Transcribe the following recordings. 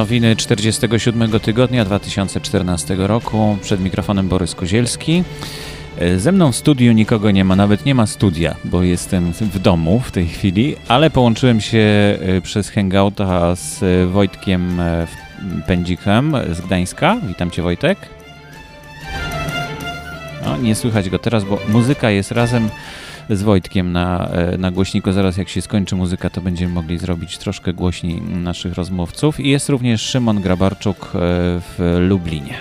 Nowiny 47 tygodnia 2014 roku. Przed mikrofonem Borys Kozielski. Ze mną w studiu nikogo nie ma, nawet nie ma studia, bo jestem w domu w tej chwili, ale połączyłem się e, przez Hangouta z Wojtkiem e, Pędzikiem z Gdańska. Witam Cię Wojtek. No, nie słychać go teraz, bo muzyka jest razem z Wojtkiem na, e, na głośniku. Zaraz jak się skończy muzyka, to będziemy mogli zrobić troszkę głośniej naszych rozmówców. I jest również Szymon Grabarczuk e, w Lublinie.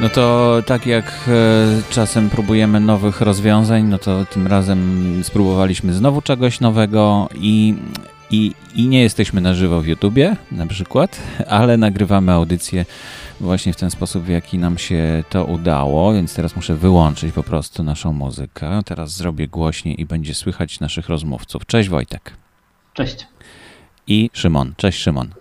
No to tak jak e, czasem próbujemy nowych rozwiązań, no to tym razem spróbowaliśmy znowu czegoś nowego i, i, i nie jesteśmy na żywo w YouTubie na przykład, ale nagrywamy audycję właśnie w ten sposób, w jaki nam się to udało, więc teraz muszę wyłączyć po prostu naszą muzykę. Teraz zrobię głośniej i będzie słychać naszych rozmówców. Cześć Wojtek. Cześć. I Szymon. Cześć Szymon.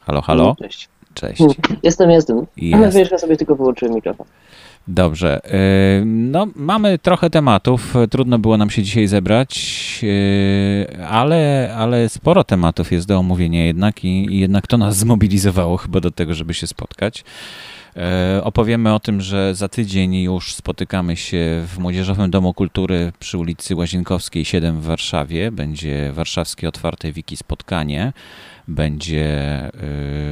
Halo, halo. Cześć. Cześć. Jestem, jestem. Jest. Wiesz, ja sobie tylko wyłączyłem mikrofon. Dobrze. Yy, No, mamy trochę tematów. Trudno było nam się dzisiaj zebrać, yy, ale, ale sporo tematów jest do omówienia jednak i, i jednak to nas zmobilizowało chyba do tego, żeby się spotkać. Yy, Opowiemy o tym, że za tydzień już spotykamy się w Młodzieżowym Domu Kultury przy ulicy Łazienkowskiej 7 w Warszawie. Będzie warszawskie otwarte wiki spotkanie. Będzie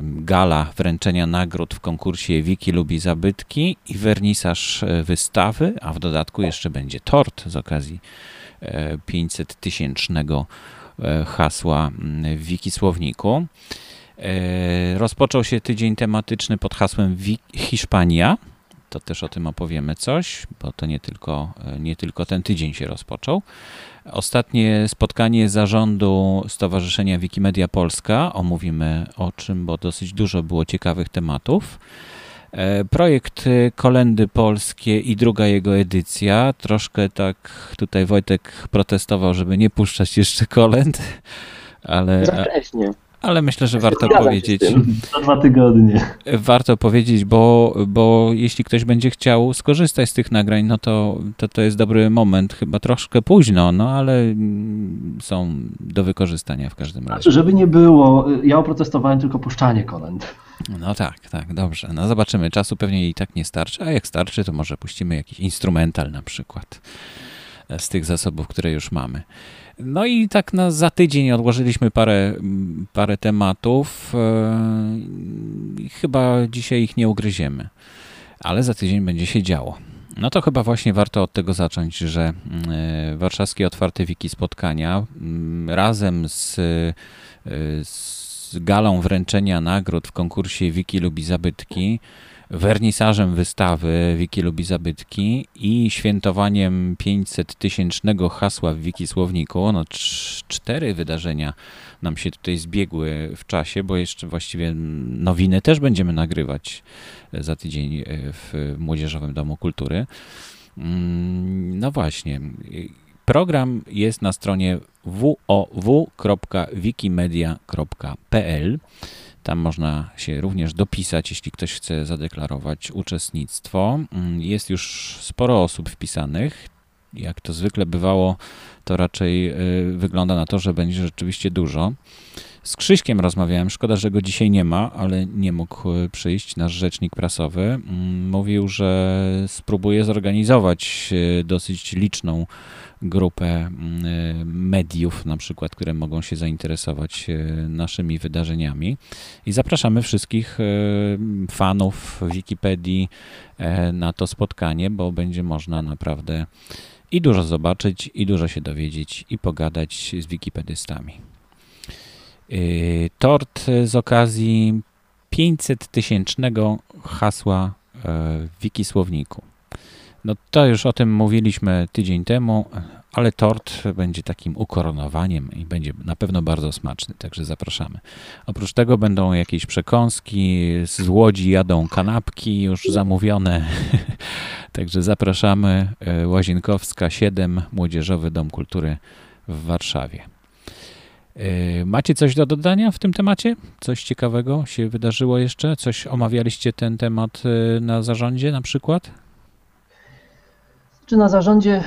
gala wręczenia nagród w konkursie Wiki lubi zabytki i wernisaż y, wystawy, a w dodatku jeszcze będzie tort z okazji 500 tysięcznego y, hasła w Wiki Słowniku. Y, Rozpoczął się tydzień tematyczny pod hasłem Hiszpania. To też o tym opowiemy coś, bo to nie tylko, nie tylko ten tydzień się rozpoczął. Ostatnie spotkanie zarządu Stowarzyszenia Wikimedia Polska. Omówimy o czym, bo dosyć dużo było ciekawych tematów. E, Projekt Kolendy Polskie i druga jego edycja. Troszkę tak tutaj Wojtek protestował, żeby nie puszczać jeszcze kolęd, ale, Za wcześnie. Ale myślę, że warto Zgadzam powiedzieć. Za dwa tygodnie. Warto powiedzieć, bo, bo jeśli ktoś będzie chciał skorzystać z tych nagrań, no to, to to jest dobry moment, chyba troszkę późno, no ale mm, są do wykorzystania w każdym razie. Żeby nie było, ja oprotestowałem tylko puszczanie kolęd. No tak, tak, dobrze. No zobaczymy, czasu pewnie i tak nie starczy, a jak starczy, to może puścimy jakiś instrumental na przykład e, z tych zasobów, które już mamy. No i tak na za tydzień odłożyliśmy parę, parę tematów. e, Chyba dzisiaj ich nie ugryziemy, ale za tydzień będzie się działo. No to chyba właśnie warto od tego zacząć, że e, warszawskie otwarte wiki spotkania mm, razem z, e, z galą wręczenia nagród w konkursie Wiki lubi zabytki, wernisażem wystawy Wiki lubi zabytki i świętowaniem 500 tysięcznego hasła w Wiki Słowniku. No, cz- cztery wydarzenia nam się tutaj zbiegły w czasie, bo jeszcze właściwie nowiny też będziemy nagrywać za tydzień e, w Młodzieżowym Domu Kultury. Mm, No właśnie. Program jest na stronie www.wikimedia.pl. Tam można się również dopisać, jeśli ktoś chce zadeklarować uczestnictwo. Mm, Jest już sporo osób wpisanych. Jak to zwykle bywało, to raczej y, wygląda na to, że będzie rzeczywiście dużo. Z Krzyśkiem rozmawiałem, szkoda, że go dzisiaj nie ma, ale nie mógł y, przyjść, nasz rzecznik prasowy. Mm, Mówił, że spróbuje zorganizować y, dosyć liczną grupę mm, y, mediów, na przykład, które mogą się zainteresować naszymi wydarzeniami. I zapraszamy wszystkich fanów Wikipedii e, na to spotkanie, bo będzie można naprawdę i dużo zobaczyć, i dużo się dowiedzieć, i pogadać z wikipedystami. Y, Tort z okazji 500 tysięcznego hasła e, w Wikisłowniku. No to już o tym mówiliśmy tydzień temu, ale tort będzie takim ukoronowaniem i będzie na pewno bardzo smaczny, także zapraszamy. Oprócz tego będą jakieś przekąski, z Łodzi jadą kanapki już zamówione, także zapraszamy. E, Łazienkowska 7, Młodzieżowy Dom Kultury w Warszawie. Macie coś do dodania w tym temacie? Coś ciekawego się wydarzyło jeszcze? Coś omawialiście ten temat na zarządzie na przykład? Czy na zarządzie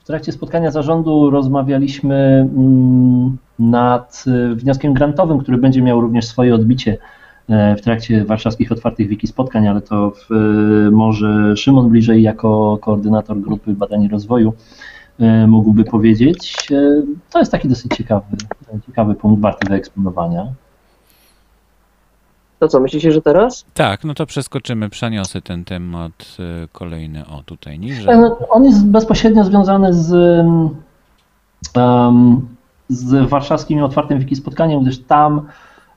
w trakcie spotkania zarządu rozmawialiśmy mm, nad wnioskiem grantowym, który będzie miał również swoje odbicie E, w trakcie warszawskich otwartych wiki spotkań, ale to w, e, może Szymon bliżej jako koordynator grupy badań i rozwoju e, mógłby powiedzieć. To jest taki dosyć ciekawy, ciekawy punkt, warty wyeksponowania. To co, myślicie, że teraz? Tak, no to przeskoczymy, przeniosę ten temat kolejny, o tutaj niżej. On jest bezpośrednio związany z, um, z warszawskim otwartym wiki spotkaniem, gdyż tam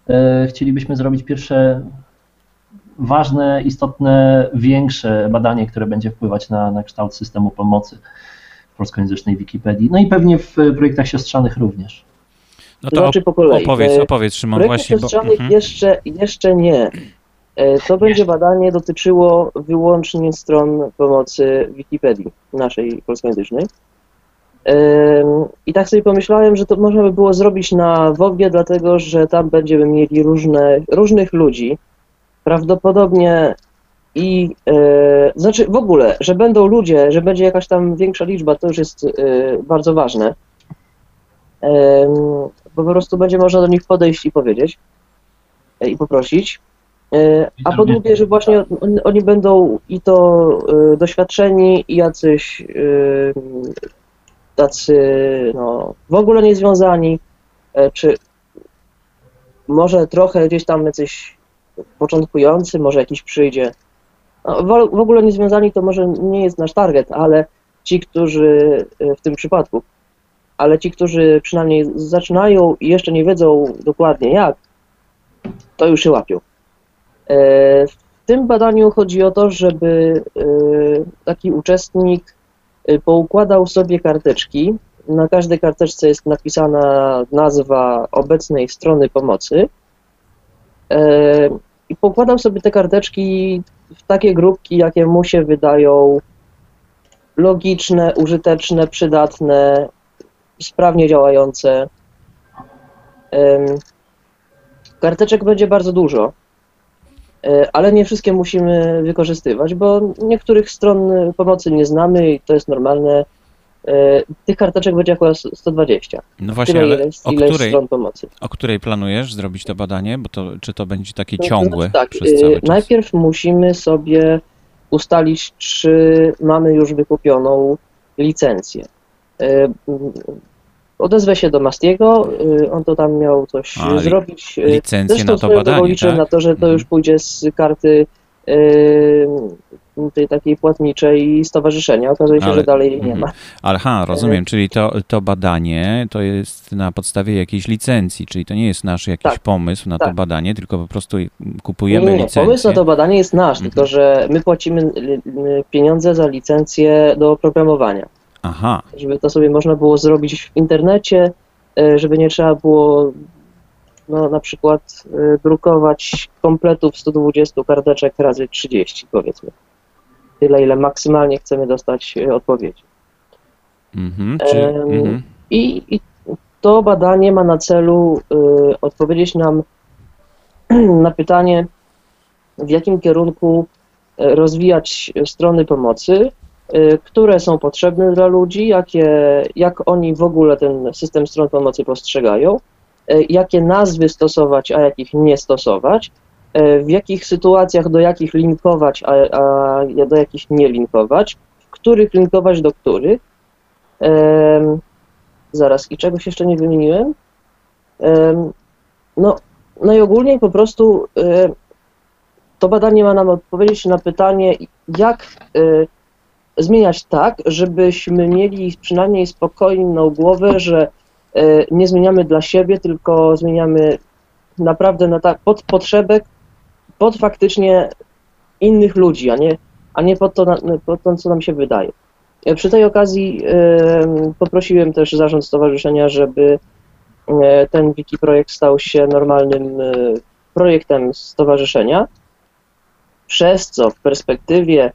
E, chcielibyśmy zrobić pierwsze ważne, istotne, większe badanie, które będzie wpływać na, na kształt systemu pomocy polskojęzycznej Wikipedii. No i pewnie w projektach siostrzanych również. No to, to znaczy po kolei. Opowiedz, e, opowiedz Szymon, właśnie. siostrzanych bo... Mhm. jeszcze, jeszcze nie. E, to będzie badanie dotyczyło wyłącznie stron pomocy Wikipedii naszej polskojęzycznej. I tak sobie pomyślałem, że to można by było zrobić na WOG-ie, dlatego że tam będziemy mieli różne, różnych ludzi. Prawdopodobnie i e, znaczy w ogóle, że będą ludzie, że będzie jakaś tam większa liczba, to już jest e, bardzo ważne. E, bo po prostu będzie można do nich podejść i powiedzieć i poprosić. A po drugie, że właśnie oni, oni będą i to doświadczeni, i jacyś tacy no, w ogóle niezwiązani, czy może trochę gdzieś tam jacyś początkujący, może jakiś przyjdzie. No, w ogóle niezwiązani to może nie jest nasz target, ale ci, którzy e, w tym przypadku, ale ci, którzy przynajmniej zaczynają i jeszcze nie wiedzą dokładnie jak, to już się łapią. E, w tym badaniu chodzi o to, żeby taki uczestnik poukładał sobie karteczki. Na każdej karteczce jest napisana nazwa obecnej strony pomocy. I poukładał sobie te karteczki w takie grupki, jakie mu się wydają logiczne, użyteczne, przydatne, sprawnie działające. Karteczek będzie bardzo dużo. E, ale nie wszystkie musimy wykorzystywać, bo niektórych stron pomocy nie znamy i to jest normalne. E, tych karteczek będzie około 120. No właśnie, Tyle, ale ile, o, ile której, stron pomocy. o której planujesz zrobić to badanie? Bo to, czy to będzie takie no, ciągłe znaczy tak, przez cały czas? Najpierw musimy sobie ustalić, czy mamy już wykupioną licencję. E, odezwę się do Mastiego, y, on to tam miał coś A, zrobić. Y, licencję Zresztą na to badanie, liczę tak? na to, że to już mhm. pójdzie z karty y, tej takiej płatniczej stowarzyszenia. Okazuje się, Ale, że dalej jej nie mhm. ma. Ale ha, rozumiem, czyli to, to badanie to jest na podstawie jakiejś licencji, czyli to nie jest nasz jakiś tak, pomysł na tak. to badanie, tylko po prostu kupujemy nie, nie, licencję. Pomysł na to badanie jest nasz, mhm. tylko że my płacimy pieniądze za licencję do programowania. Aha. Żeby to sobie można było zrobić w internecie, e, żeby nie trzeba było no, na przykład e, drukować kompletów 120 karteczek razy 30 powiedzmy. Tyle, ile maksymalnie chcemy dostać e, odpowiedzi. Mhm, mhm. I, I, to badanie ma na celu y, odpowiedzieć nam na pytanie, w jakim kierunku rozwijać strony pomocy, Y, które są potrzebne dla ludzi, jakie, jak oni w ogóle ten system stron pomocy postrzegają, y, jakie nazwy stosować, a jakich nie stosować, w jakich sytuacjach do jakich linkować, a, a do jakich nie linkować, w których linkować do których. Zaraz, i czegoś jeszcze nie wymieniłem? No, najogólniej po prostu to badanie ma nam odpowiedzieć na pytanie, jak zmieniać tak, żebyśmy mieli przynajmniej spokojną głowę, że e, nie zmieniamy dla siebie, tylko zmieniamy naprawdę na tak, pod potrzebę, pod faktycznie innych ludzi, a nie, a nie pod, to, pod to, co nam się wydaje. E, przy tej okazji e, poprosiłem też zarząd stowarzyszenia, żeby ten wiki projekt stał się normalnym projektem stowarzyszenia, przez co w perspektywie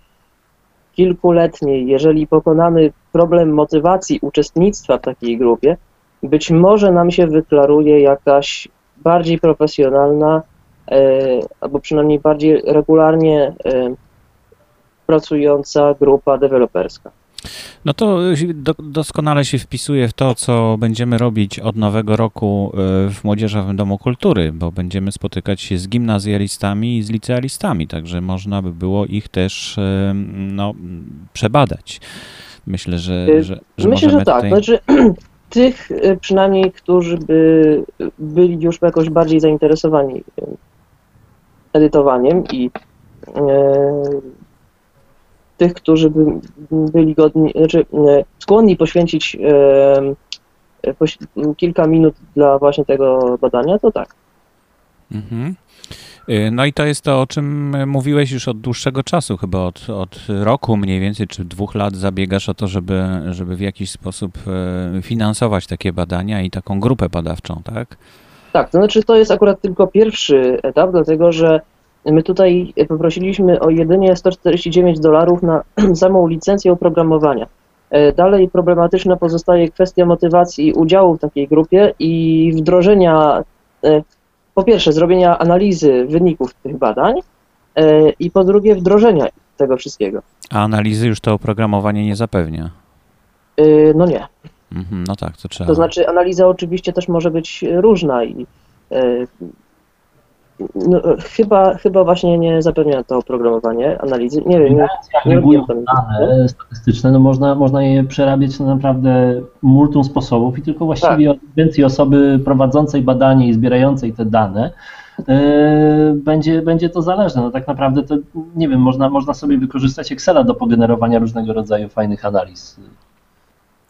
kilkuletniej, jeżeli pokonamy problem motywacji uczestnictwa w takiej grupie, być może nam się wyklaruje jakaś bardziej profesjonalna, e, albo przynajmniej bardziej regularnie e, pracująca grupa deweloperska. No to do, doskonale się wpisuje w to, co będziemy robić od nowego roku e, w Młodzieżowym Domu Kultury, bo będziemy spotykać się z gimnazjalistami i z licealistami, także można by było ich też e, no, przebadać. Myślę, że, że, że Myślę, że tak. tutaj... Znaczy, tych e, przynajmniej, którzy by byli już jakoś bardziej zainteresowani edytowaniem i tych, którzy by byli godni, znaczy skłonni poświęcić kilka minut dla właśnie tego badania, to tak. Mhm. Y, no i to jest to, o czym mówiłeś już od dłuższego czasu, chyba od, od roku mniej więcej, czy dwóch lat zabiegasz o to, żeby, żeby w jakiś sposób e, finansować takie badania i taką grupę badawczą, tak? Tak, to znaczy to jest akurat tylko pierwszy etap, dlatego że My tutaj poprosiliśmy o jedynie 149 dolarów na samą licencję oprogramowania. E, dalej problematyczna pozostaje kwestia motywacji udziału w takiej grupie i wdrożenia, e, po pierwsze, zrobienia analizy wyników tych badań e, i po drugie, wdrożenia tego wszystkiego. A analizy już to oprogramowanie nie zapewnia? No nie. Mhm, no tak, to trzeba. To znaczy, analiza oczywiście też może być różna i no, chyba, chyba właśnie nie zapewnia to oprogramowanie analizy. Nie wiem, nie, nie robiłem dane statystyczne, no można, można je przerabiać na naprawdę multum sposobów i tylko właściwie tak. od więcej osoby prowadzącej badanie i zbierającej te dane yy, będzie, będzie to zależne. No tak naprawdę to, nie wiem, można, można sobie wykorzystać Excela do pogenerowania różnego rodzaju fajnych analiz.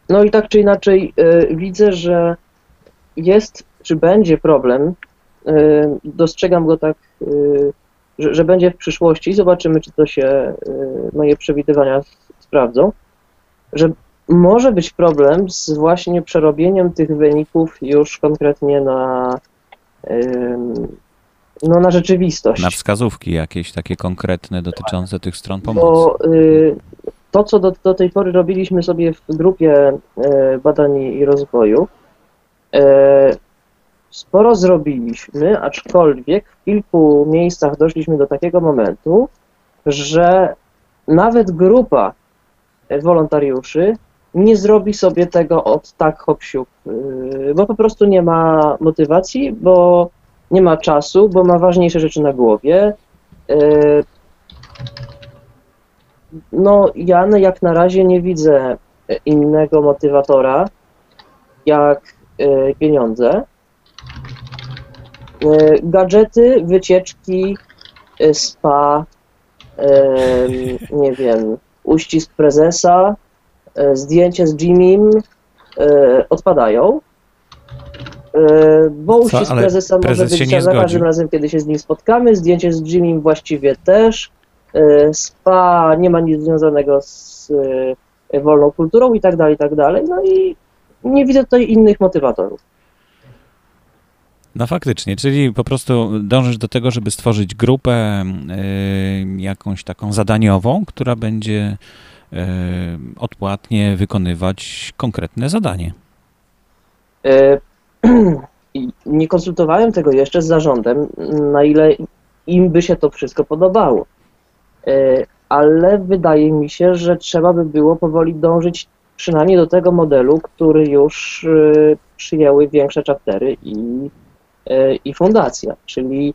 No i tak czy inaczej yy, widzę, że jest, czy będzie problem Y, dostrzegam go tak, y, że, że będzie w przyszłości. Zobaczymy, czy to się y, moje przewidywania sprawdzą, że może być problem z właśnie przerobieniem tych wyników już konkretnie na, no, na rzeczywistość. Na wskazówki jakieś takie konkretne dotyczące tych stron pomocy. Bo to, co do, do tej pory robiliśmy sobie w grupie badań i rozwoju, Sporo zrobiliśmy, aczkolwiek w kilku miejscach doszliśmy do takiego momentu, że nawet grupa wolontariuszy nie zrobi sobie tego od tak hop bo po prostu nie ma motywacji, bo nie ma czasu, bo ma ważniejsze rzeczy na głowie. No, ja jak na razie nie widzę innego motywatora jak yy, pieniądze. E, gadżety, wycieczki, e, spa, e, nie wiem, uścisk prezesa, zdjęcie z Jimim odpadają. Bo uścisk Co, prezesa może być za każdym razem, kiedy się z nim spotkamy. Zdjęcie z Jimim właściwie też. Spa nie ma nic związanego z wolną kulturą i tak dalej, i tak dalej. No i nie widzę tutaj innych motywatorów. No faktycznie, czyli po prostu dążysz do tego, żeby stworzyć grupę y, jakąś taką zadaniową, która będzie y, odpłatnie wykonywać konkretne zadanie. E, nie konsultowałem tego jeszcze z zarządem, na ile im by się to wszystko podobało. E, ale wydaje mi się, że trzeba by było powoli dążyć przynajmniej do tego modelu, który już przyjęły większe chaptery i i fundacja, czyli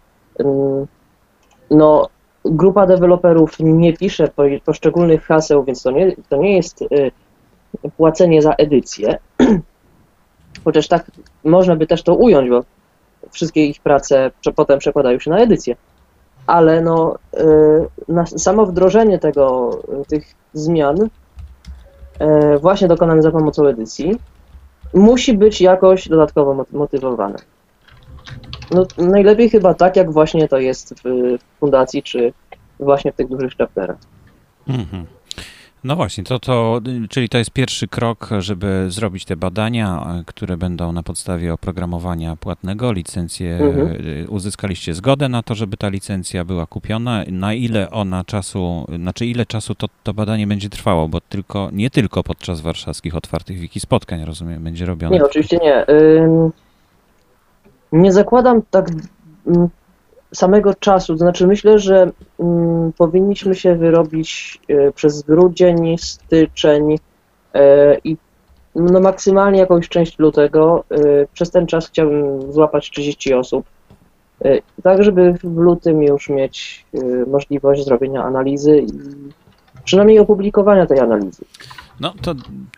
no, grupa deweloperów nie pisze poszczególnych haseł, więc to nie, to nie jest płacenie za edycję, chociaż tak można by też to ująć, bo wszystkie ich prace potem przekładają się na edycję. Ale no, y, na samo wdrożenie tego, tych zmian y, właśnie dokonane za pomocą edycji musi być jakoś dodatkowo motywowane. No, najlepiej chyba tak, jak właśnie to jest w fundacji, czy właśnie w tych dużych chapterach. Mhm. No właśnie, to, to, czyli to jest pierwszy krok, żeby zrobić te badania, które będą na podstawie oprogramowania płatnego. Licencję, mhm. uzyskaliście zgodę na to, żeby ta licencja była kupiona. Na ile ona czasu, znaczy ile czasu to, to badanie będzie trwało, bo tylko, nie tylko podczas warszawskich otwartych wiki spotkań, rozumiem, będzie robione. Nie, oczywiście nie. Nie zakładam tak samego czasu, to znaczy myślę, że mm, powinniśmy się wyrobić e, przez grudzień, styczeń e, i no maksymalnie jakąś część lutego. E, przez ten czas chciałbym złapać 30 osób, tak żeby w lutym już mieć możliwość zrobienia analizy i przynajmniej opublikowania tej analizy. No to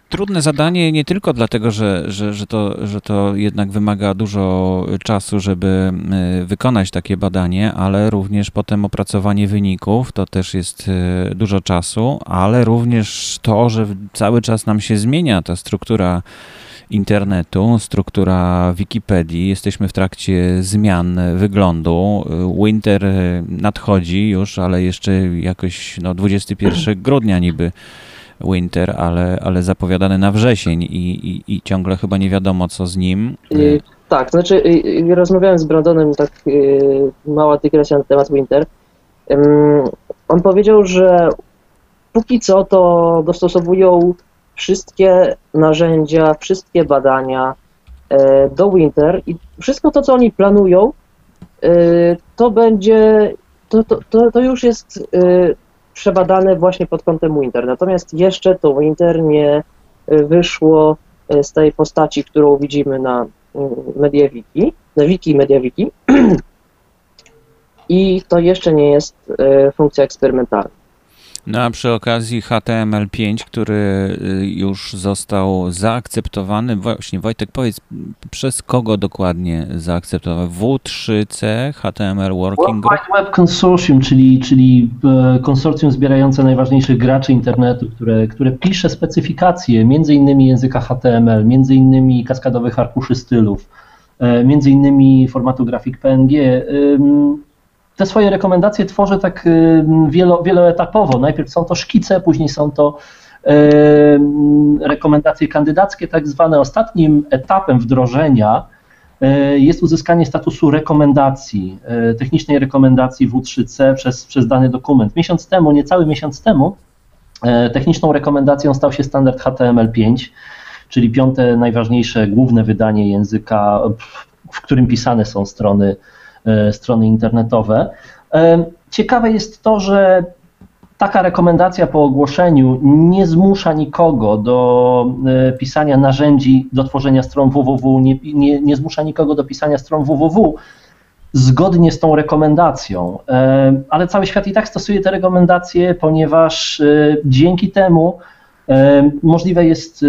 trudne zadanie nie tylko dlatego, że, że, że, to, że to jednak wymaga dużo czasu, żeby e, wykonać takie badanie, ale również potem opracowanie wyników to też jest e, dużo czasu, ale również to, że cały czas nam się zmienia ta struktura internetu, struktura Wikipedii. Jesteśmy w trakcie zmian wyglądu. Winter nadchodzi już, ale jeszcze jakoś no, 21 grudnia niby Winter, ale, ale zapowiadany na wrzesień i, i, i ciągle chyba nie wiadomo, co z nim. Y, tak, znaczy y, rozmawiałem z Brandonem, tak y, mała dygresja na temat Winter. On powiedział, że póki co to dostosowują wszystkie narzędzia, wszystkie badania e, do Winter i wszystko to, co oni planują, e, to będzie, to, to, to, to już jest przebadane właśnie pod kątem Winter. Natomiast jeszcze to Winter nie wyszło z tej postaci, którą widzimy na mm, MediaWiki, na wiki MediaWiki i to jeszcze nie jest funkcja eksperymentalna. No a przy okazji HTML5, który y, już został zaakceptowany, właśnie Wojtek powiedz, przez kogo dokładnie zaakceptowany? W3C, HTML Working Group? Web Consortium, czyli, czyli e, konsorcjum zbierające najważniejszych graczy internetu, które, które pisze specyfikacje między innymi języka HTML, między innymi kaskadowych arkuszy stylów, e, między innymi formatu grafik PNG te swoje rekomendacje tworzę tak y, wielo, wieloetapowo. Najpierw są to szkice, później są to y, rekomendacje kandydackie, tak zwane. Ostatnim etapem wdrożenia y, jest uzyskanie statusu rekomendacji, technicznej rekomendacji W3C przez, przez dany dokument. Miesiąc temu, niecały miesiąc temu, techniczną rekomendacją stał się standard HTML5, czyli piąte najważniejsze główne wydanie języka, w którym pisane są strony strony internetowe. E, ciekawe jest to, że taka rekomendacja po ogłoszeniu nie zmusza nikogo do e, pisania narzędzi do tworzenia stron www, nie, nie, nie zmusza nikogo do pisania stron www zgodnie z tą rekomendacją, ale cały świat i tak stosuje te rekomendacje, ponieważ dzięki temu możliwe jest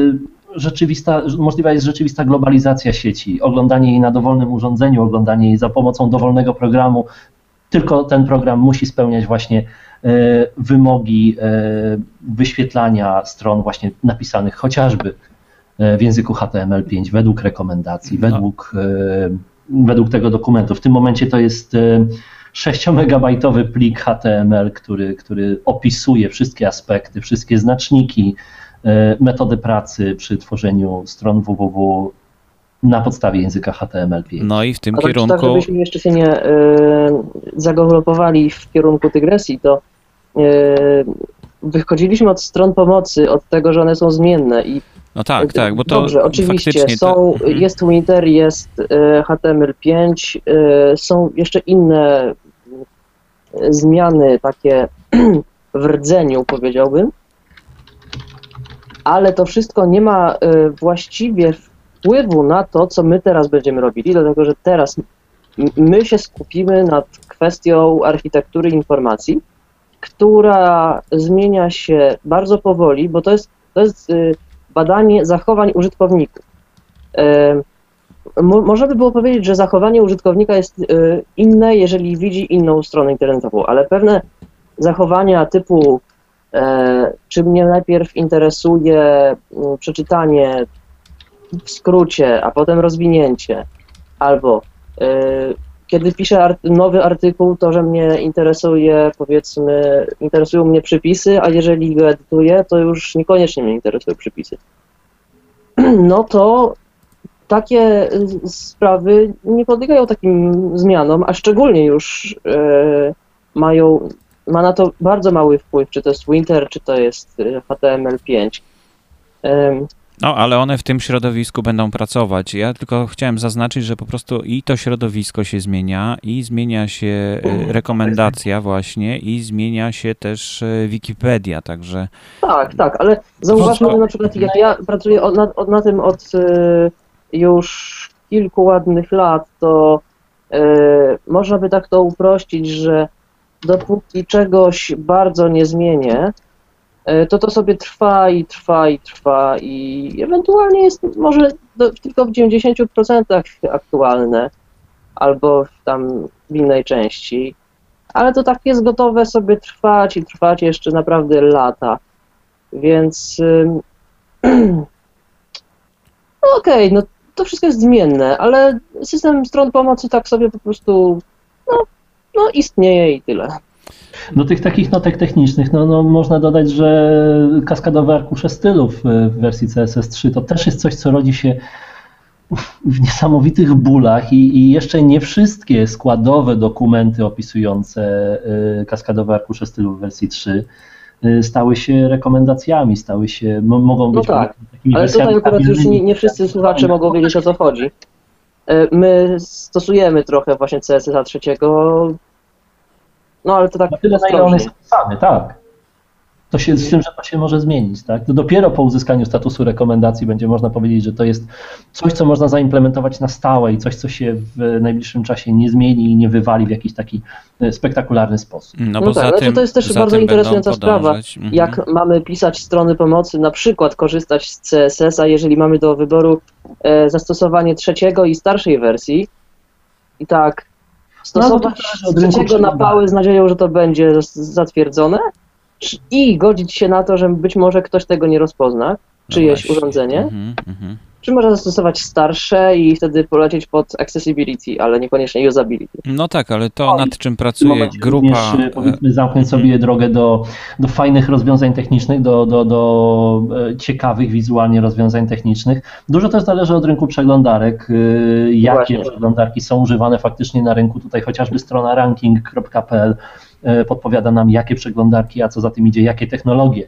rzeczywista, możliwa jest rzeczywista globalizacja sieci, oglądanie jej na dowolnym urządzeniu, oglądanie jej za pomocą dowolnego programu. Tylko ten program musi spełniać właśnie e, wymogi e, wyświetlania stron właśnie napisanych chociażby e, w języku HTML5 według rekomendacji, no. według, według tego dokumentu. W tym momencie to jest 6-megabajtowy plik HTML, który, który opisuje wszystkie aspekty, wszystkie znaczniki, metody pracy przy tworzeniu stron www na podstawie języka HTML5. No i w tym tak, kierunku... Tak, żebyśmy jeszcze się nie y, w kierunku tygresji, to y, wychodziliśmy od stron pomocy, od tego, że one są zmienne i no tak, tak, bo to Dobrze, oczywiście są, to... Mhm. jest Winter, jest HTML5, są jeszcze inne zmiany takie w rdzeniu, powiedziałbym, ale to wszystko nie ma e, właściwie wpływu na to, co my teraz będziemy robili, dlatego że teraz my się skupimy nad kwestią architektury informacji, która zmienia się bardzo powoli, bo to jest, to jest e, badanie zachowań użytkowników. E, można by było powiedzieć, że zachowanie użytkownika jest inne, jeżeli widzi inną stronę internetową, ale pewne zachowania typu czy mnie najpierw interesuje mm, przeczytanie w skrócie, a potem rozwinięcie, albo e, kiedy piszę nowy artykuł, to że mnie interesuje, powiedzmy, interesują mnie przypisy, a jeżeli go edytuję, to już niekoniecznie mnie interesują przypisy. No to takie sprawy nie podlegają takim zmianom, a szczególnie już e, mają, ma na to bardzo mały wpływ, czy to jest Winter, czy to jest y, HTML5. Em, No, ale one w tym środowisku będą pracować. Ja tylko chciałem zaznaczyć, że po prostu i to środowisko się zmienia, i zmienia się e, rekomendacja właśnie, i zmienia się też e, Wikipedia, także Tak, tak, ale zauważmy na przykład, jak ja pracuję o, na, o, na tym od y, już kilku ładnych lat, to y, można by tak to uprościć, że dopóki czegoś bardzo nie zmienię, y, to to sobie trwa i trwa i trwa i ewentualnie jest może do, tylko w 90% aktualne albo w tam w innej części, ale to tak jest gotowe sobie trwać i trwać jeszcze naprawdę lata. Więc no okej, no to wszystko jest zmienne, ale system stron pomocy tak sobie po prostu no, no istnieje i tyle. Do tych takich notek technicznych, no, no można dodać, że kaskadowe arkusze stylów e, w wersji CSS3 to też jest coś, co rodzi się w niesamowitych bólach i, i jeszcze nie wszystkie składowe dokumenty opisujące e, kaskadowe arkusze stylów w wersji 3 e, stały się rekomendacjami, stały się, mo- mogą No być tak, takimi Ale tutaj akurat już nie, nie wszyscy słuchacze mogą wiedzieć o co chodzi. E, My stosujemy trochę właśnie CSS trzeciego, no ale to tak Na tyle, na ile on jest opisany, tak. To się, z tym, że to się może zmienić, tak? To dopiero po uzyskaniu statusu rekomendacji będzie można powiedzieć, że to jest coś, co można zaimplementować na stałe i coś, co się w najbliższym czasie nie zmieni i nie wywali w jakiś taki e, spektakularny sposób. no, No bo tak, za znaczy tym, to jest też bardzo interesująca sprawa, podążać. Mhm. Jak mamy pisać strony pomocy, na przykład korzystać z CSS-a, jeżeli mamy do wyboru zastosowanie trzeciego i starszej wersji, i tak stosować zależy od rynku trzeciego na pały z nadzieją, że to będzie zatwierdzone i godzić się na to, że być może ktoś tego nie rozpozna, No czyjeś właśnie. urządzenie, Mhm, mhm. Czy można zastosować starsze i wtedy polecieć pod accessibility, ale niekoniecznie usability. No tak, ale to i nad czym pracuje grupa. również, e, powiedzmy, zamknąć sobie drogę do, do fajnych rozwiązań technicznych, do, do, do e, ciekawych wizualnie rozwiązań technicznych. Dużo też zależy od rynku przeglądarek, e, jakie Właśnie. przeglądarki są używane faktycznie na rynku. Tutaj chociażby strona ranking.pl podpowiada nam, jakie przeglądarki, a co za tym idzie, jakie technologie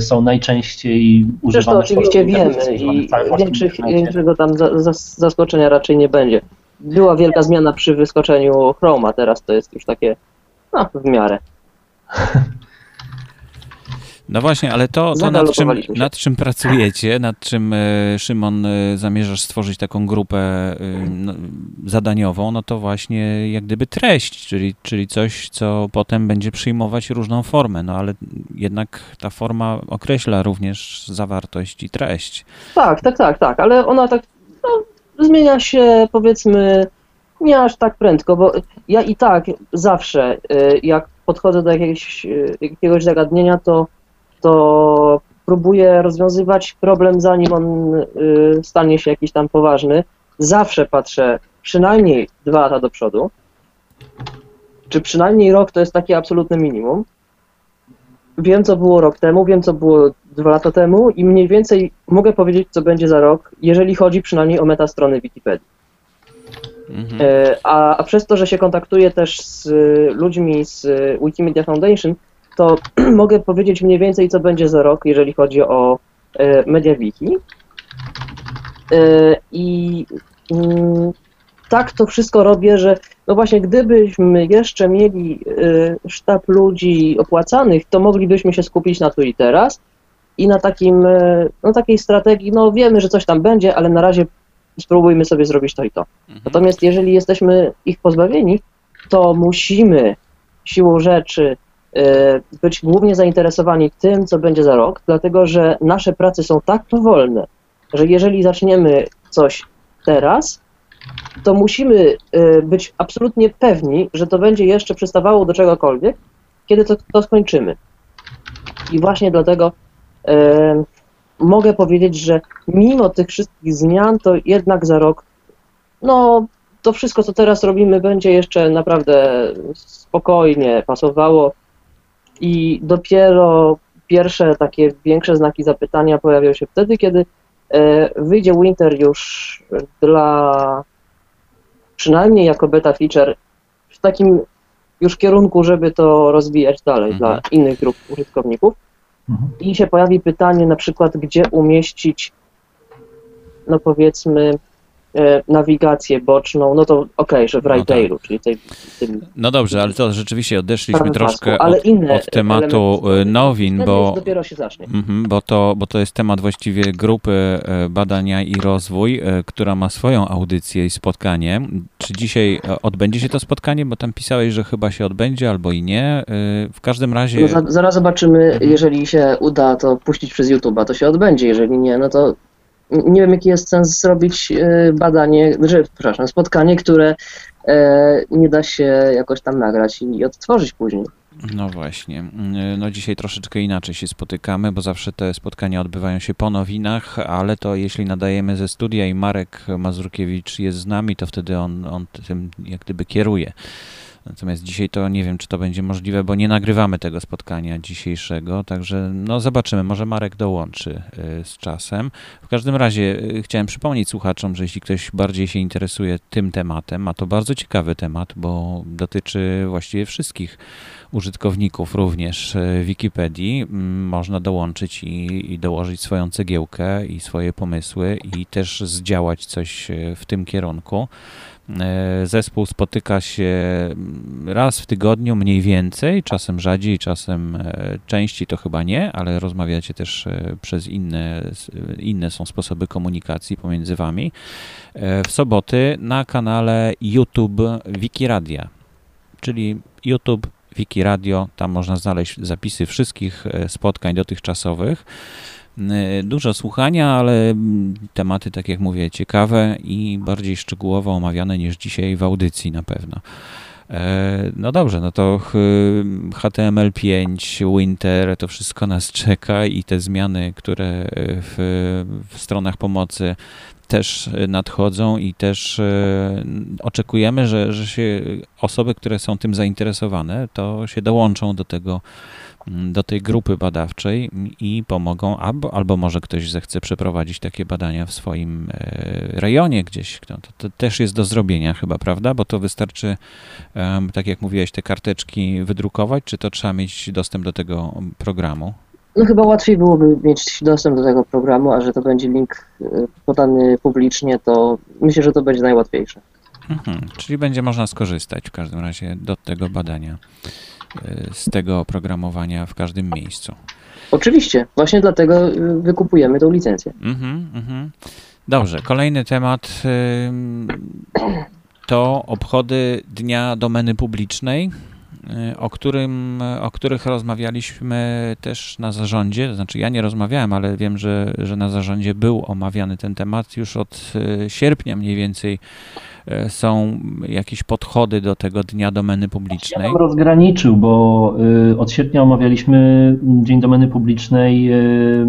są najczęściej używane. to oczywiście wiemy i większych, większego tam za, za, zaskoczenia raczej nie będzie. Była wielka zmiana przy wyskoczeniu Chroma, teraz to jest już takie no, w miarę. No właśnie, ale to, to nad, czym, nad czym pracujecie, nad czym e, Szymon e, zamierzasz stworzyć taką grupę e, no, zadaniową, no to właśnie jak gdyby treść, czyli, czyli coś, co potem będzie przyjmować różną formę, no ale jednak ta forma określa również zawartość i treść. Tak, tak, tak, tak, ale ona tak no, zmienia się powiedzmy nie aż tak prędko, bo ja i tak zawsze jak podchodzę do jakiegoś, jakiegoś zagadnienia, to, to próbuję rozwiązywać problem zanim on y, stanie się jakiś tam poważny. Zawsze patrzę przynajmniej dwa lata do przodu, czy przynajmniej rok to jest takie absolutne minimum. Wiem, co było rok temu, wiem, co było dwa lata temu i mniej więcej mogę powiedzieć, co będzie za rok, jeżeli chodzi przynajmniej o metastrony Wikipedii. Mhm. E, A, a przez to, że się kontaktuję też z y, ludźmi z y, Wikimedia Foundation, to mogę powiedzieć mniej więcej, co będzie za rok, jeżeli chodzi o e, MediaWiki. E, I mm, tak to wszystko robię, że no właśnie, gdybyśmy jeszcze mieli e, sztab ludzi opłacanych, to moglibyśmy się skupić na tu i teraz i na takim, no takiej strategii, no wiemy, że coś tam będzie, ale na razie spróbujmy sobie zrobić to i to. Natomiast jeżeli jesteśmy ich pozbawieni, to musimy siłą rzeczy być głównie zainteresowani tym, co będzie za rok, dlatego że nasze prace są tak powolne, że jeżeli zaczniemy coś teraz, to musimy e, być absolutnie pewni, że to będzie jeszcze przystawało do czegokolwiek, kiedy to, to skończymy. I właśnie dlatego e, mogę powiedzieć, że mimo tych wszystkich zmian, to jednak za rok, no to wszystko, co teraz robimy, będzie jeszcze naprawdę spokojnie pasowało i dopiero pierwsze takie większe znaki zapytania pojawią się wtedy, kiedy e, wyjdzie Winter już dla przynajmniej jako beta feature w takim już kierunku, żeby to rozwijać dalej Mhm. dla innych grup użytkowników. Mhm. I się pojawi pytanie na przykład, gdzie umieścić, no powiedzmy, nawigację boczną, no to okej, że w No tak. Czyli tej, tym No dobrze, ale to rzeczywiście odeszliśmy troszkę od, od tematu e, nowin, bo, dopiero się zacznie. Mhm, bo, to, bo to jest temat właściwie grupy e, badania i rozwój, e, która ma swoją audycję i spotkanie. Czy dzisiaj e, odbędzie się to spotkanie? Bo tam pisałeś, że chyba się odbędzie albo i nie. E, W każdym razie. No, za, zaraz zobaczymy, Mhm. jeżeli się uda to puścić przez YouTube'a, to się odbędzie, jeżeli nie, no to nie wiem, jaki jest sens zrobić e, badanie, że, przepraszam, spotkanie, które e, nie da się jakoś tam nagrać i odtworzyć później. No właśnie. Mm, No dzisiaj troszeczkę inaczej się spotykamy, bo zawsze te spotkania odbywają się po nowinach, ale to jeśli nadajemy ze studia i Marek Mazurkiewicz jest z nami, to wtedy on, on tym jak gdyby kieruje. Natomiast dzisiaj to nie wiem, czy to będzie możliwe, bo nie nagrywamy tego spotkania dzisiejszego, także no zobaczymy, może Marek dołączy y, z czasem. W każdym razie y, chciałem przypomnieć słuchaczom, że jeśli ktoś bardziej się interesuje tym tematem, a to bardzo ciekawy temat, bo dotyczy właściwie wszystkich użytkowników również e, Wikipedii mm, można dołączyć i, i dołożyć swoją cegiełkę i swoje pomysły i też zdziałać coś w tym kierunku. E, Zespół spotyka się raz w tygodniu mniej więcej, czasem rzadziej, czasem e, częściej to chyba nie, ale rozmawiacie też e, przez inne, inne są sposoby komunikacji pomiędzy wami. W soboty na kanale YouTube Wikiradia, czyli YouTube Wiki Radio, tam można znaleźć zapisy wszystkich spotkań dotychczasowych. E, Dużo słuchania, ale mm, tematy, tak jak mówię, ciekawe i bardziej szczegółowo omawiane niż dzisiaj w audycji na pewno. E, No dobrze, no to ch- HTML5, Winter, to wszystko nas czeka i te zmiany, które e, w, w stronach pomocy też e, nadchodzą i też oczekujemy, że, że się osoby, które są tym zainteresowane, to się dołączą do tego, do tej grupy badawczej i pomogą, albo, albo może ktoś zechce przeprowadzić takie badania w swoim e, rejonie gdzieś. No, to, to też jest do zrobienia chyba, prawda? Bo to wystarczy, tak jak mówiłeś, te karteczki wydrukować, czy to trzeba mieć dostęp do tego programu? No chyba łatwiej byłoby mieć dostęp do tego programu, a że to będzie link e, podany publicznie, to myślę, że to będzie najłatwiejsze. Mhm, czyli będzie można skorzystać w każdym razie do tego badania, e, z tego oprogramowania w każdym miejscu. Oczywiście, właśnie dlatego e, wykupujemy tą licencję. Mhm, mhm. Dobrze, kolejny temat to obchody Dnia Domeny Publicznej, y, o, którym, o których rozmawialiśmy też na zarządzie. To znaczy, ja nie rozmawiałem, ale wiem, że, że na zarządzie był omawiany ten temat. Już od y, sierpnia mniej więcej y, są jakieś podchody do tego Dnia Domeny Ja Publicznej. bym rozgraniczył, bo y, od sierpnia omawialiśmy Dzień Domeny Publicznej y,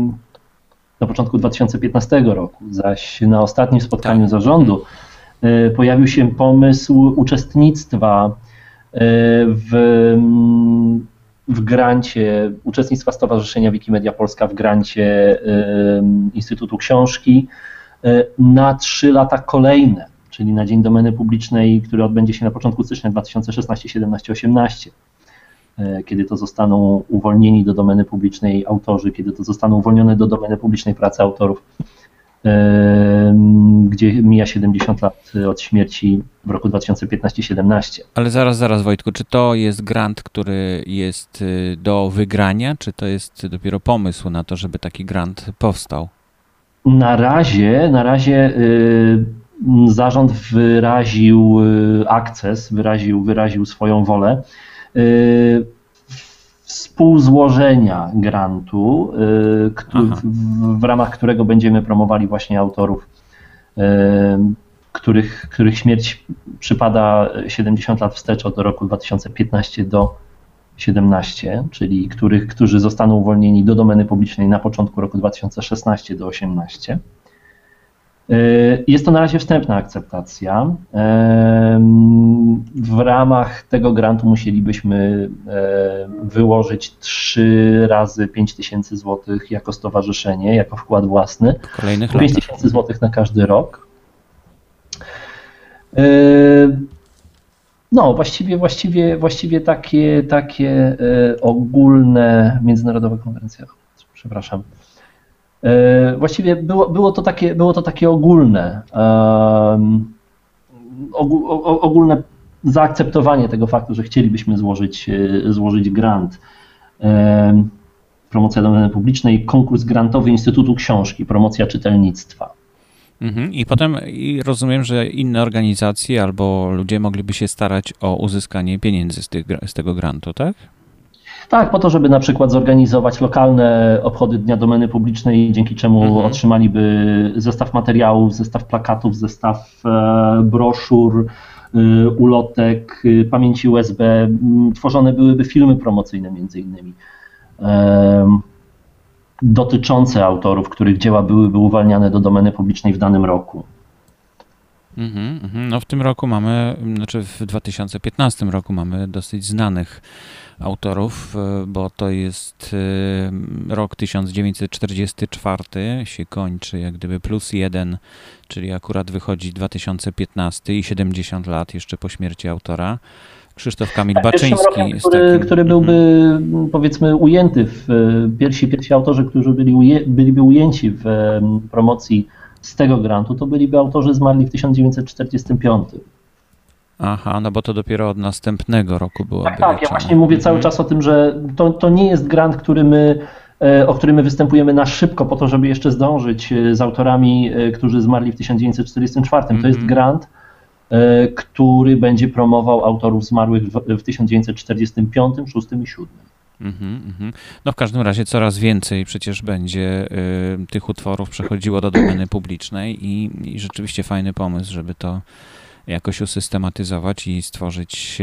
na początku 2015 roku, zaś na ostatnim spotkaniu Tak. zarządu y, pojawił się pomysł uczestnictwa w, mm, w grancie, uczestnictwa Stowarzyszenia Wikimedia Polska w grancie Instytutu Książki na trzy lata kolejne, czyli na Dzień Domeny Publicznej, który odbędzie się na początku stycznia 2016, 17, 18 e, kiedy to zostaną uwolnieni do domeny publicznej autorzy, kiedy to zostaną uwolnione do domeny publicznej prace autorów, e, gdzie mija 70 lat od śmierci w roku 2015-17. Ale zaraz, zaraz Wojtku, czy to jest grant, który jest y, do wygrania, czy to jest dopiero pomysł na to, żeby taki grant powstał? Na razie, na razie y, zarząd wyraził y, akces, wyraził, wyraził swoją wolę y, współzłożenia grantu, y, któ- Aha. w, w ramach którego będziemy promowali właśnie autorów, których, których śmierć przypada 70 lat wstecz od roku 2015 do 17, czyli których, którzy zostaną uwolnieni do domeny publicznej na początku roku 2016 do 18. Jest to na razie wstępna akceptacja. W ramach tego grantu musielibyśmy wyłożyć 3 razy 5 tysięcy złotych jako stowarzyszenie, jako wkład własny. Kolejnych 5 tysięcy złotych na każdy rok. No, właściwie, właściwie, właściwie takie, takie ogólne międzynarodowe konwencje, przepraszam, E, właściwie było, było, to, takie, było to takie ogólne, ogólne zaakceptowanie tego faktu, że chcielibyśmy złożyć, e, złożyć grant. Promocja domeny publicznej, konkurs grantowy Instytutu Książki, promocja czytelnictwa. Mhm. I potem i rozumiem, że inne organizacje albo ludzie mogliby się starać o uzyskanie pieniędzy z, tych, z tego grantu, tak? Tak, po to, żeby na przykład zorganizować lokalne obchody Dnia Domeny Publicznej, dzięki czemu mhm. otrzymaliby zestaw materiałów, zestaw plakatów, zestaw e, broszur, e, ulotek, e, pamięci USB. Tworzone byłyby filmy promocyjne między innymi dotyczące autorów, których dzieła byłyby uwalniane do domeny publicznej w danym roku. Mm -hmm. No w tym roku mamy, znaczy w 2015 roku mamy dosyć znanych autorów, e, bo to jest e, rok 1944 się kończy jak gdyby plus jeden, czyli akurat wychodzi 2015 i 70 lat jeszcze po śmierci autora. Krzysztof Kamil tak, który, takim... który byłby mhm. powiedzmy ujęty w e, pierwsi, pierwsi autorzy, którzy byli uje, byliby ujęci w promocji z tego grantu, to byliby autorzy zmarli w 1945. Aha, no bo to dopiero od następnego roku było. Tak, tak, ja właśnie mówię cały mhm. czas o tym, że to, to nie jest grant, który my, e, o który my występujemy na szybko po to, żeby jeszcze zdążyć e, z autorami, e, którzy zmarli w 1944. To jest mhm. grant, który będzie promował autorów zmarłych w 1945, 6 i 7. Mm -hmm. No w każdym razie coraz więcej przecież będzie tych utworów przechodziło do domeny publicznej i, i rzeczywiście fajny pomysł, żeby to jakoś usystematyzować i stworzyć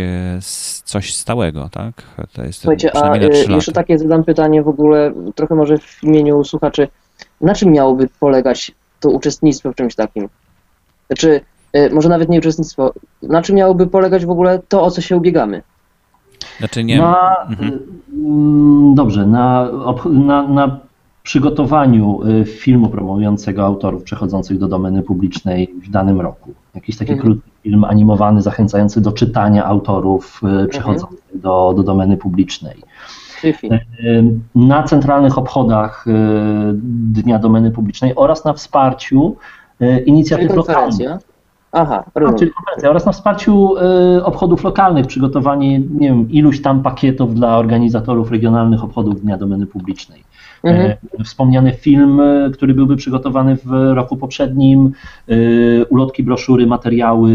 coś stałego, tak? To jest Słuchajcie, a y, jeszcze takie zadam pytanie w ogóle, trochę może w imieniu słuchaczy, na czym miałoby polegać to uczestnictwo w czymś takim? Znaczy, y, może nawet nie uczestnictwo, na czym miałoby polegać w ogóle to, o co się ubiegamy? Znaczy nie... Na, mhm. Y, mm, dobrze, na, na, na przygotowaniu filmu promującego autorów przechodzących do domeny publicznej w danym roku. Jakiś taki mhm. krótki film animowany zachęcający do czytania autorów e, mhm. przechodzących mhm. do, do domeny publicznej. E, na centralnych obchodach Dnia Domeny Publicznej oraz na wsparciu inicjatyw lokalnych. Aha, rozumiem. Czyli konferencja oraz na wsparciu obchodów lokalnych, przygotowanie nie wiem, iluś tam pakietów dla organizatorów regionalnych obchodów Dnia Domeny Publicznej. Mhm. E, wspomniany film, e, który byłby przygotowany w roku poprzednim, e, ulotki, broszury, materiały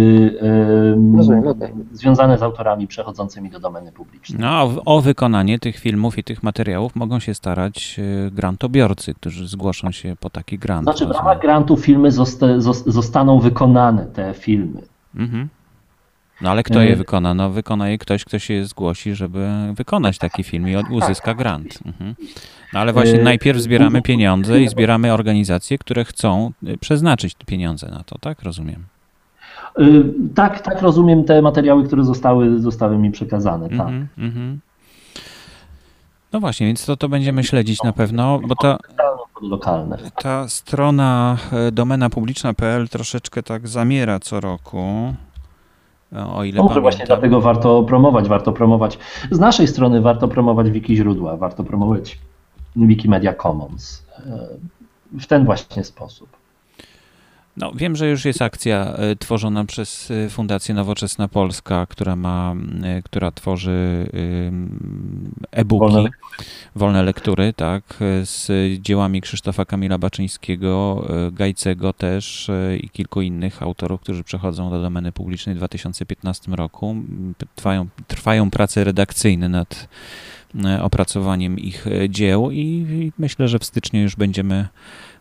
Rozumiem, okay. związane z autorami przechodzącymi do domeny publicznej. No, o wykonanie tych filmów i tych materiałów mogą się starać grantobiorcy, którzy zgłoszą się po taki grant. Znaczy w ramach grantu filmy zostaną wykonane, te filmy. Mhm. No ale kto je wykona? No wykona je ktoś, kto się zgłosi, żeby wykonać taki film i uzyska grant. Mhm. No ale właśnie najpierw zbieramy pieniądze i zbieramy organizacje, które chcą y, przeznaczyć pieniądze na to, tak? Rozumiem. Y, tak, tak rozumiem te materiały, które zostały, zostały mi przekazane, tak. Mm -hmm. No właśnie, więc to, to będziemy śledzić na pewno, bo ta, lokalne. ta strona e, domena publiczna.pl troszeczkę tak zamiera co roku. E, o ile no, może właśnie dlatego warto promować, warto promować. Z naszej strony warto promować wiki źródła, warto promować Wikimedia Commons e, w ten właśnie sposób. No, wiem, że już jest akcja e, tworzona przez e, Fundację Nowoczesna Polska, która ma, która tworzy e-booki, wolne lektury. wolne lektury, tak, z dziełami Krzysztofa Kamila Baczyńskiego, Gajcego też i kilku innych autorów, którzy przechodzą do domeny publicznej w 2015 roku. Trwają, trwają prace redakcyjne nad E, opracowaniem ich e, dzieł i myślę, że w styczniu już będziemy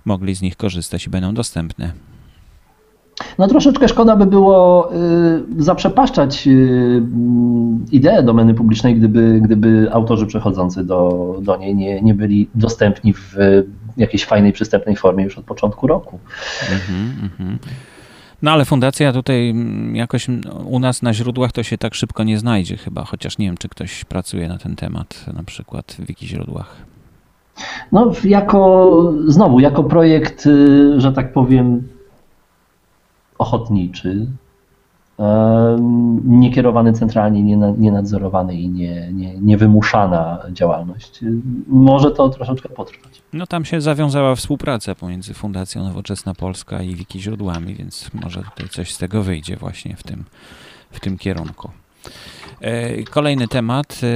mogli z nich korzystać i będą dostępne. No troszeczkę szkoda by było y, zaprzepaszczać y, ideę domeny publicznej, gdyby, gdyby autorzy przechodzący do, do niej nie, nie byli dostępni w jakiejś fajnej, przystępnej formie już od początku roku. Mm -hmm, no ale fundacja tutaj mm, jakoś u nas na źródłach to się tak szybko nie znajdzie chyba, chociaż nie wiem, czy ktoś pracuje na ten temat na przykład w wiki źródłach. No jako, znowu, jako projekt, y, że tak powiem, ochotniczy, niekierowany centralnie, nienadzorowany i nie, nie, niewymuszana działalność. Może to troszeczkę potrwać. No tam się zawiązała współpraca pomiędzy Fundacją Nowoczesna Polska i Wiki Źródłami, więc może tutaj coś z tego wyjdzie właśnie w tym, w tym kierunku. E, kolejny temat. E,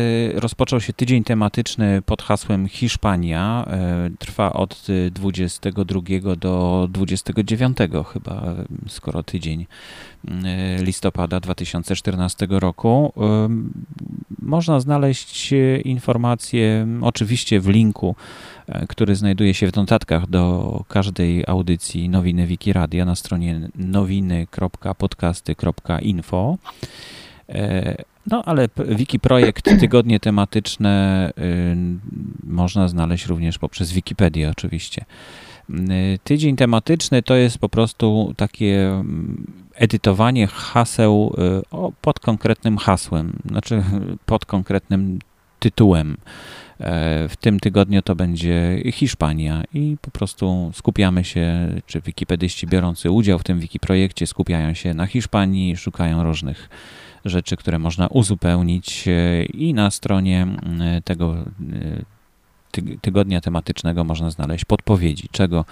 rozpoczął się tydzień tematyczny pod hasłem Hiszpania. E, trwa od 22 do 29 chyba, skoro tydzień listopada 2014 roku. Można znaleźć informacje oczywiście w linku, który znajduje się w notatkach do każdej audycji Nowiny Wikiradia na stronie nowiny.podcasty.info. No ale wiki projekt, tygodnie tematyczne y, można znaleźć również poprzez Wikipedię oczywiście. Y, tydzień tematyczny to jest po prostu takie mm, edytowanie haseł y, pod konkretnym hasłem, znaczy pod konkretnym tytułem. E, w tym tygodniu to będzie Hiszpania i po prostu skupiamy się, czy wikipedyści biorący udział w tym wiki projekcie skupiają się na Hiszpanii, szukają różnych rzeczy, które można uzupełnić e, i na stronie tego e, tygodnia tematycznego można znaleźć podpowiedzi, czego,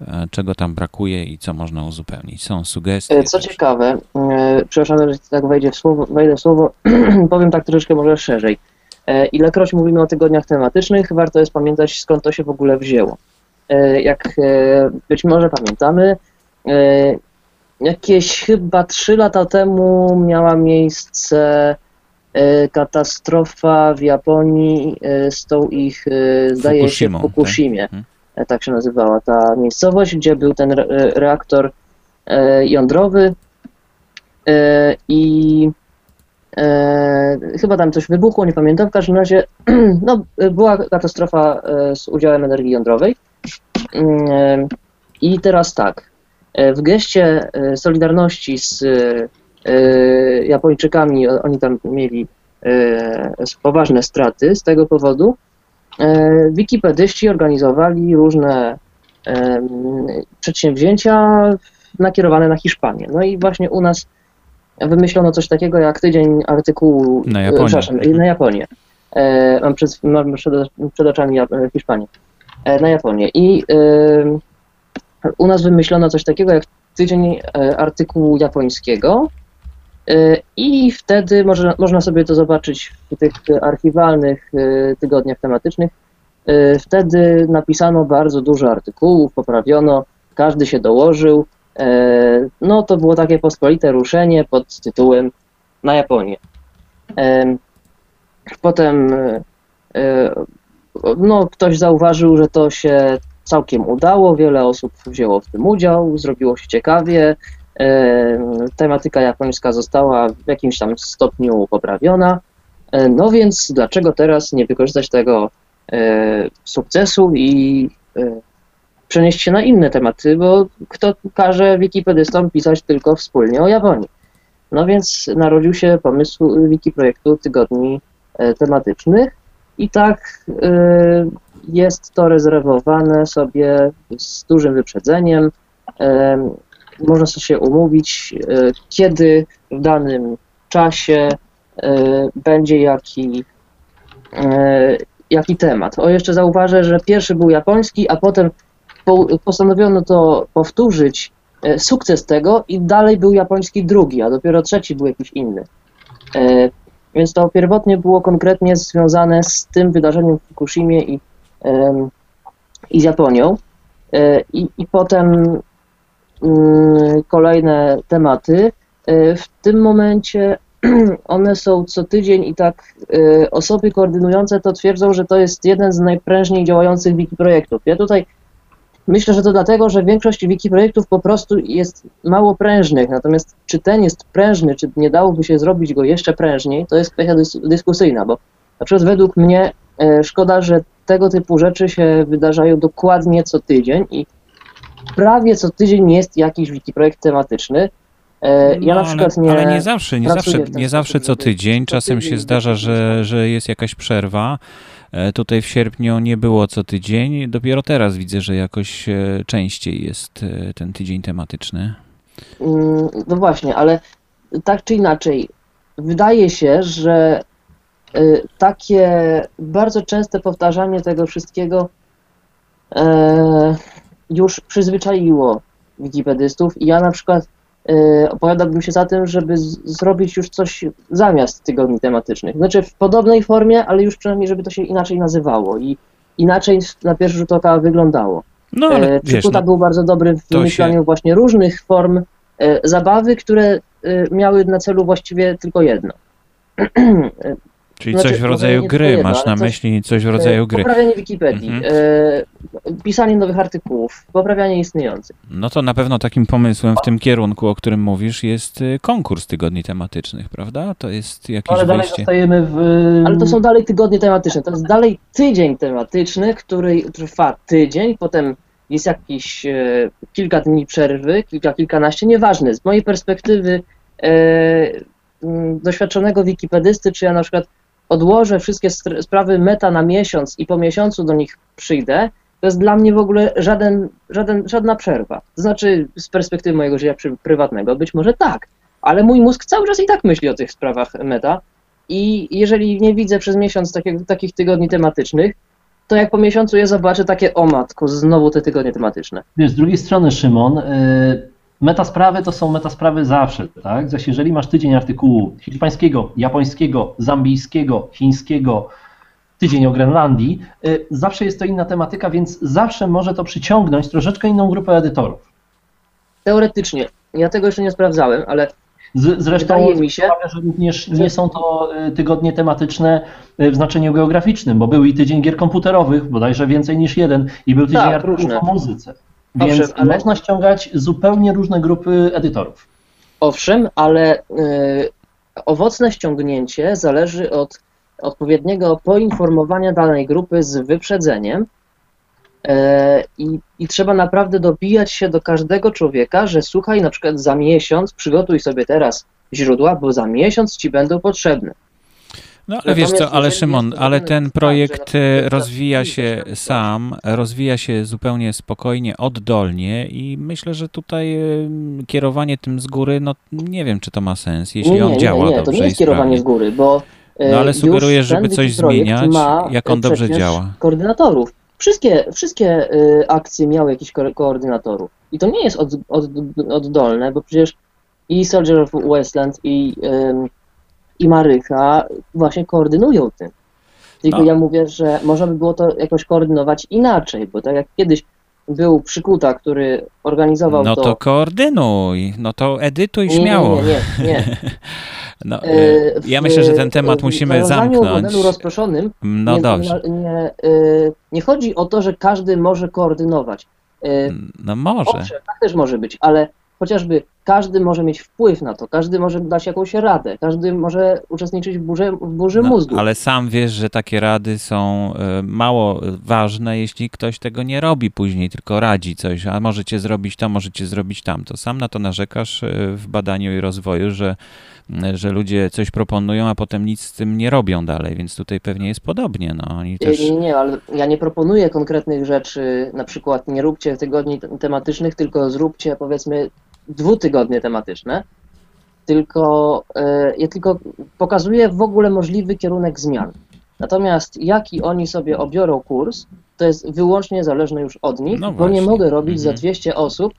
e, czego tam brakuje i co można uzupełnić. Są sugestie. Co też. ciekawe, przepraszam, że tak wejdzie w słowo, wejdę w słowo, powiem tak troszeczkę może szerzej. Ilekroć mówimy o tygodniach tematycznych, warto jest pamiętać skąd to się w ogóle wzięło. Jak być może pamiętamy, Jakieś chyba trzy lata temu miała miejsce e, katastrofa w Japonii e, z tą ich, e, zdaje się, w Fukushimie. Tak? Tak się nazywała ta miejscowość, gdzie był ten reaktor jądrowy i chyba tam coś wybuchło, nie pamiętam. W każdym razie no, była katastrofa z udziałem energii jądrowej. I teraz tak, w geście e, solidarności z e, Japończykami, oni tam mieli poważne straty z tego powodu, wikipedyści organizowali różne przedsięwzięcia nakierowane na Hiszpanię. No i właśnie u nas wymyślono coś takiego jak tydzień artykułu na Japonię. Przepraszam, na Japonię. Mam przed, mam przed, przed oczami Hiszpanię. Na Japonię. I u nas wymyślono coś takiego jak tydzień e, artykułu japońskiego e, i wtedy można, można sobie to zobaczyć w tych archiwalnych e, tygodniach tematycznych. Wtedy napisano bardzo dużo artykułów, poprawiono, każdy się dołożył. No to było takie pospolite ruszenie pod tytułem na Japonię. Potem no, ktoś zauważył, że to się całkiem udało, wiele osób wzięło w tym udział, zrobiło się ciekawie. E, tematyka japońska została w jakimś tam stopniu poprawiona. E, no więc dlaczego teraz nie wykorzystać tego e, sukcesu i przenieść się na inne tematy, bo kto każe wikipedystom pisać tylko wspólnie o Japonii. No więc narodził się pomysł wiki projektu tygodni tematycznych i tak jest to rezerwowane sobie z dużym wyprzedzeniem. Można się umówić, e, kiedy w danym czasie e, będzie jaki, e, jaki temat. O, jeszcze zauważę, że pierwszy był japoński, a potem postanowiono to powtórzyć, sukces tego i dalej był japoński drugi, a dopiero trzeci był jakiś inny. Więc to pierwotnie było konkretnie związane z tym wydarzeniem w Fukushimie i i z Japonią. E, I, i potem mm, kolejne tematy. E, w tym momencie one są co tydzień i tak e, osoby koordynujące to twierdzą, że to jest jeden z najprężniej działających wiki projektów. Ja tutaj myślę, że to dlatego, że większość wiki projektów po prostu jest mało prężnych, natomiast czy ten jest prężny, czy nie dałoby się zrobić go jeszcze prężniej, to jest kwestia dys dyskusyjna, bo na przykład według mnie Szkoda, że tego typu rzeczy się wydarzają dokładnie co tydzień i prawie co tydzień jest jakiś wikiprojekt tematyczny. E, Ja No, na przykład ale, nie. ale nie zawsze, nie zawsze, nie zawsze co tydzień. Czasem się zdarza, że, temat. że jest jakaś przerwa. E, Tutaj w sierpniu nie było co tydzień. Dopiero teraz widzę, że jakoś e, częściej jest e, ten tydzień tematyczny. Mm, No właśnie, ale tak czy inaczej, wydaje się, że takie bardzo częste powtarzanie tego wszystkiego e, już przyzwyczaiło wikipedystów i ja na przykład e, opowiadałbym się za tym, żeby zrobić już coś zamiast tygodni tematycznych. Znaczy w podobnej formie, ale już przynajmniej, żeby to się inaczej nazywało i inaczej na pierwszy rzut oka wyglądało. No ale E, wiesz, no, był bardzo dobry w wymyślaniu właśnie różnych form e, zabawy, które e, miały na celu właściwie tylko jedno. E, czyli znaczy, coś w rodzaju gry, masz na coś- myśli coś w rodzaju e, gry. Poprawianie Wikipedii, Mhm. e, pisanie nowych artykułów, poprawianie istniejących. No to na pewno takim pomysłem w tym kierunku, o którym mówisz, jest y, konkurs tygodni tematycznych, prawda? To jest jakieś Ale dalej zostajemy w... Ale to są dalej tygodnie tematyczne. To jest dalej tydzień tematyczny, który trwa tydzień, potem jest jakieś e, kilka dni przerwy, kilka, kilkanaście, nieważne. Z mojej perspektywy e, doświadczonego wikipedysty, czy ja na przykład odłożę wszystkie sprawy meta na miesiąc i po miesiącu do nich przyjdę, to jest dla mnie w ogóle żaden, żaden, żadna przerwa. To znaczy, z perspektywy mojego życia prywatnego, być może tak, ale mój mózg cały czas i tak myśli o tych sprawach meta. I jeżeli nie widzę przez miesiąc takiego, takich tygodni tematycznych, to jak po miesiącu je zobaczę, takie o znowu te tygodnie tematyczne. Wiesz, z drugiej strony, Szymon, y, metasprawy to są metasprawy zawsze, tak? Zaś jeżeli masz tydzień artykułu hiszpańskiego, japońskiego, zambijskiego, chińskiego, tydzień o Grenlandii, y, zawsze jest to inna tematyka, więc zawsze może to przyciągnąć troszeczkę inną grupę edytorów. Teoretycznie, ja tego jeszcze nie sprawdzałem, ale Z, zresztą Wydaje mi się, sprawia, że również nie są to y, tygodnie tematyczne y, w znaczeniu geograficznym, bo był i tydzień gier komputerowych, bodajże więcej niż jeden, i był tydzień Tak, artykułów o muzyce. Owszem, Więc ale- można ściągać zupełnie różne grupy edytorów. owszem, ale y, owocne ściągnięcie zależy od odpowiedniego poinformowania danej grupy z wyprzedzeniem. E, I, I trzeba naprawdę dobijać się do każdego człowieka, że słuchaj, na przykład za miesiąc przygotuj sobie teraz źródła, bo za miesiąc ci będą potrzebne. No ale wiesz co, ale Szymon, ale ten projekt e, rozwija się sam, rozwija się zupełnie spokojnie, oddolnie i myślę, że tutaj e, kierowanie tym z góry, no nie wiem, czy to ma sens, jeśli nie, on nie, działa nie, nie, dobrze to nie jest kierowanie z góry, bo e, No ale ten żeby coś zmieniać, jak on dobrze działa. Koordynatorów. Wszystkie, wszystkie akcje miały jakiś ko- koordynatorów. I to nie jest od, od, oddolne, bo przecież i Soldier of Westland, i, i Marycha właśnie koordynują tym. Tylko No. ja mówię, że można by było to jakoś koordynować inaczej, bo tak jak kiedyś był Przykuta, który organizował No to... to koordynuj, no to edytuj nie, śmiało. nie, nie, nie. No, e, E, w- ja myślę, że ten temat w musimy zarządzaniu zamknąć. modelu rozproszonym No nie, dobrze. Nie, nie, chodzi o to, że każdy może koordynować. Y, No może. Owszem, tak też może być, ale chociażby każdy może mieć wpływ na to, każdy może dać jakąś radę, każdy może uczestniczyć w, burze, w burzy No, mózgu. ale sam wiesz, że takie rady są e, mało ważne, jeśli ktoś tego nie robi później, tylko radzi coś, a możecie zrobić to, możecie zrobić tamto. Sam na to narzekasz e, w badaniu i rozwoju, że, że ludzie coś proponują, a potem nic z tym nie robią dalej, więc tutaj pewnie jest podobnie. No, oni Nie, też... nie, nie, ale ja nie proponuję konkretnych rzeczy, na przykład nie róbcie tygodni te- tematycznych, tylko zróbcie powiedzmy dwutygodnie tematyczne, tylko e, ja tylko pokazuję w ogóle możliwy kierunek zmian. Natomiast jaki oni sobie obiorą kurs, to jest wyłącznie zależne już od nich, No bo nie mogę robić za Mhm. 200 osób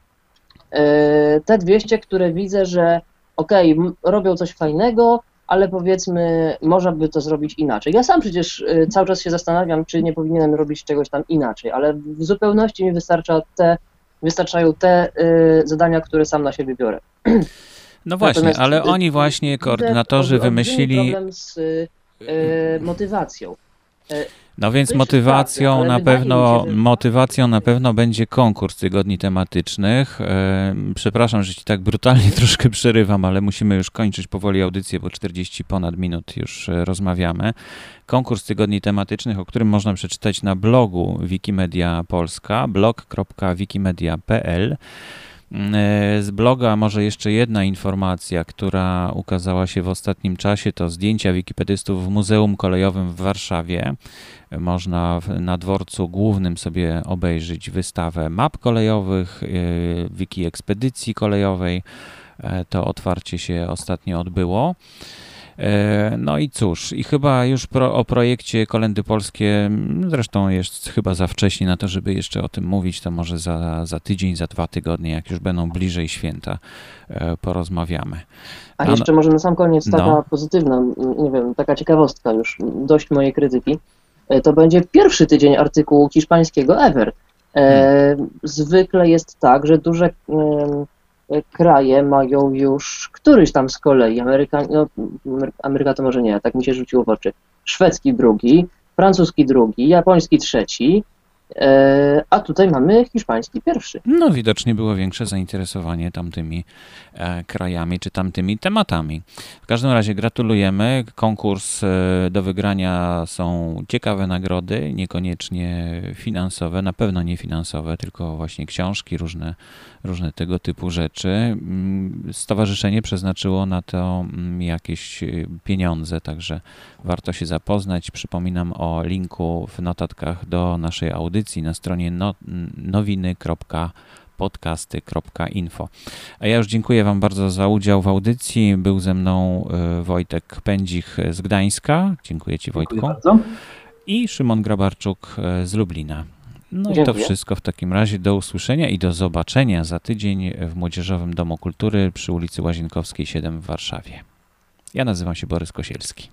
e, te 200, które widzę, że okej, m- robią coś fajnego, ale powiedzmy, można by to zrobić inaczej. Ja sam przecież y, cały czas się zastanawiam, czy nie powinienem robić czegoś tam inaczej, ale w zupełności mi wystarcza te, wystarczają te y, zadania, które sam na siebie biorę. No właśnie, Natomiast, ale oni właśnie, koordynatorzy, wymyślili... problem z y, y, motywacją. No więc motywacją na pewno się, że- motywacją na pewno będzie konkurs tygodni tematycznych. E, Przepraszam, że ci tak brutalnie troszkę przerywam, ale musimy już kończyć powoli audycję, bo 40 ponad minut już e, rozmawiamy. Konkurs tygodni tematycznych, o którym można przeczytać na blogu Wikimedia Polska, blog.wikimedia.pl. E, Z bloga może jeszcze jedna informacja, która ukazała się w ostatnim czasie, to zdjęcia wikipedystów w Muzeum Kolejowym w Warszawie. Można na dworcu głównym sobie obejrzeć wystawę map kolejowych, e, wiki ekspedycji kolejowej. E, To otwarcie się ostatnio odbyło. E, No i cóż, i chyba już pro, o projekcie Kolendy Polskie, mm, zresztą jest chyba za wcześnie na to, żeby jeszcze o tym mówić, to może za, za tydzień, za dwa tygodnie, jak już będą bliżej święta, e, porozmawiamy. A no- jeszcze może na sam koniec taka No. pozytywna, m, nie wiem, taka ciekawostka już, dość mojej krytyki. E, To będzie pierwszy tydzień artykułu hiszpańskiego ever. E, Zwykle jest tak, że duże e, kraje mają już któryś tam z kolei, Ameryka, no, Amery- Ameryka to może nie, tak mi się rzuciło w oczy, szwedzki drugi, francuski drugi, japoński trzeci, a tutaj mamy hiszpański pierwszy. No, widocznie było większe zainteresowanie tamtymi e, krajami czy tamtymi tematami. W każdym razie gratulujemy. Konkurs e, do wygrania są ciekawe nagrody, niekoniecznie finansowe, na pewno nie finansowe, tylko właśnie książki, różne, różne tego typu rzeczy. Mm, Stowarzyszenie przeznaczyło na to mm, jakieś e, pieniądze, także warto się zapoznać. Przypominam o linku w notatkach do naszej audycji na stronie no, nowiny.podcasty.info. A ja już dziękuję Wam bardzo za udział w audycji. Był ze mną e, Wojtek Pędzich z Gdańska. Dziękuję Ci Dziękuję Wojtku. bardzo. I Szymon Grabarczuk e, z Lublina. No i to Dziękuję. wszystko w takim razie. Do usłyszenia i do zobaczenia za tydzień w Młodzieżowym Domu Kultury przy ulicy Łazienkowskiej 7 w Warszawie. Ja nazywam się Borys Kosielski.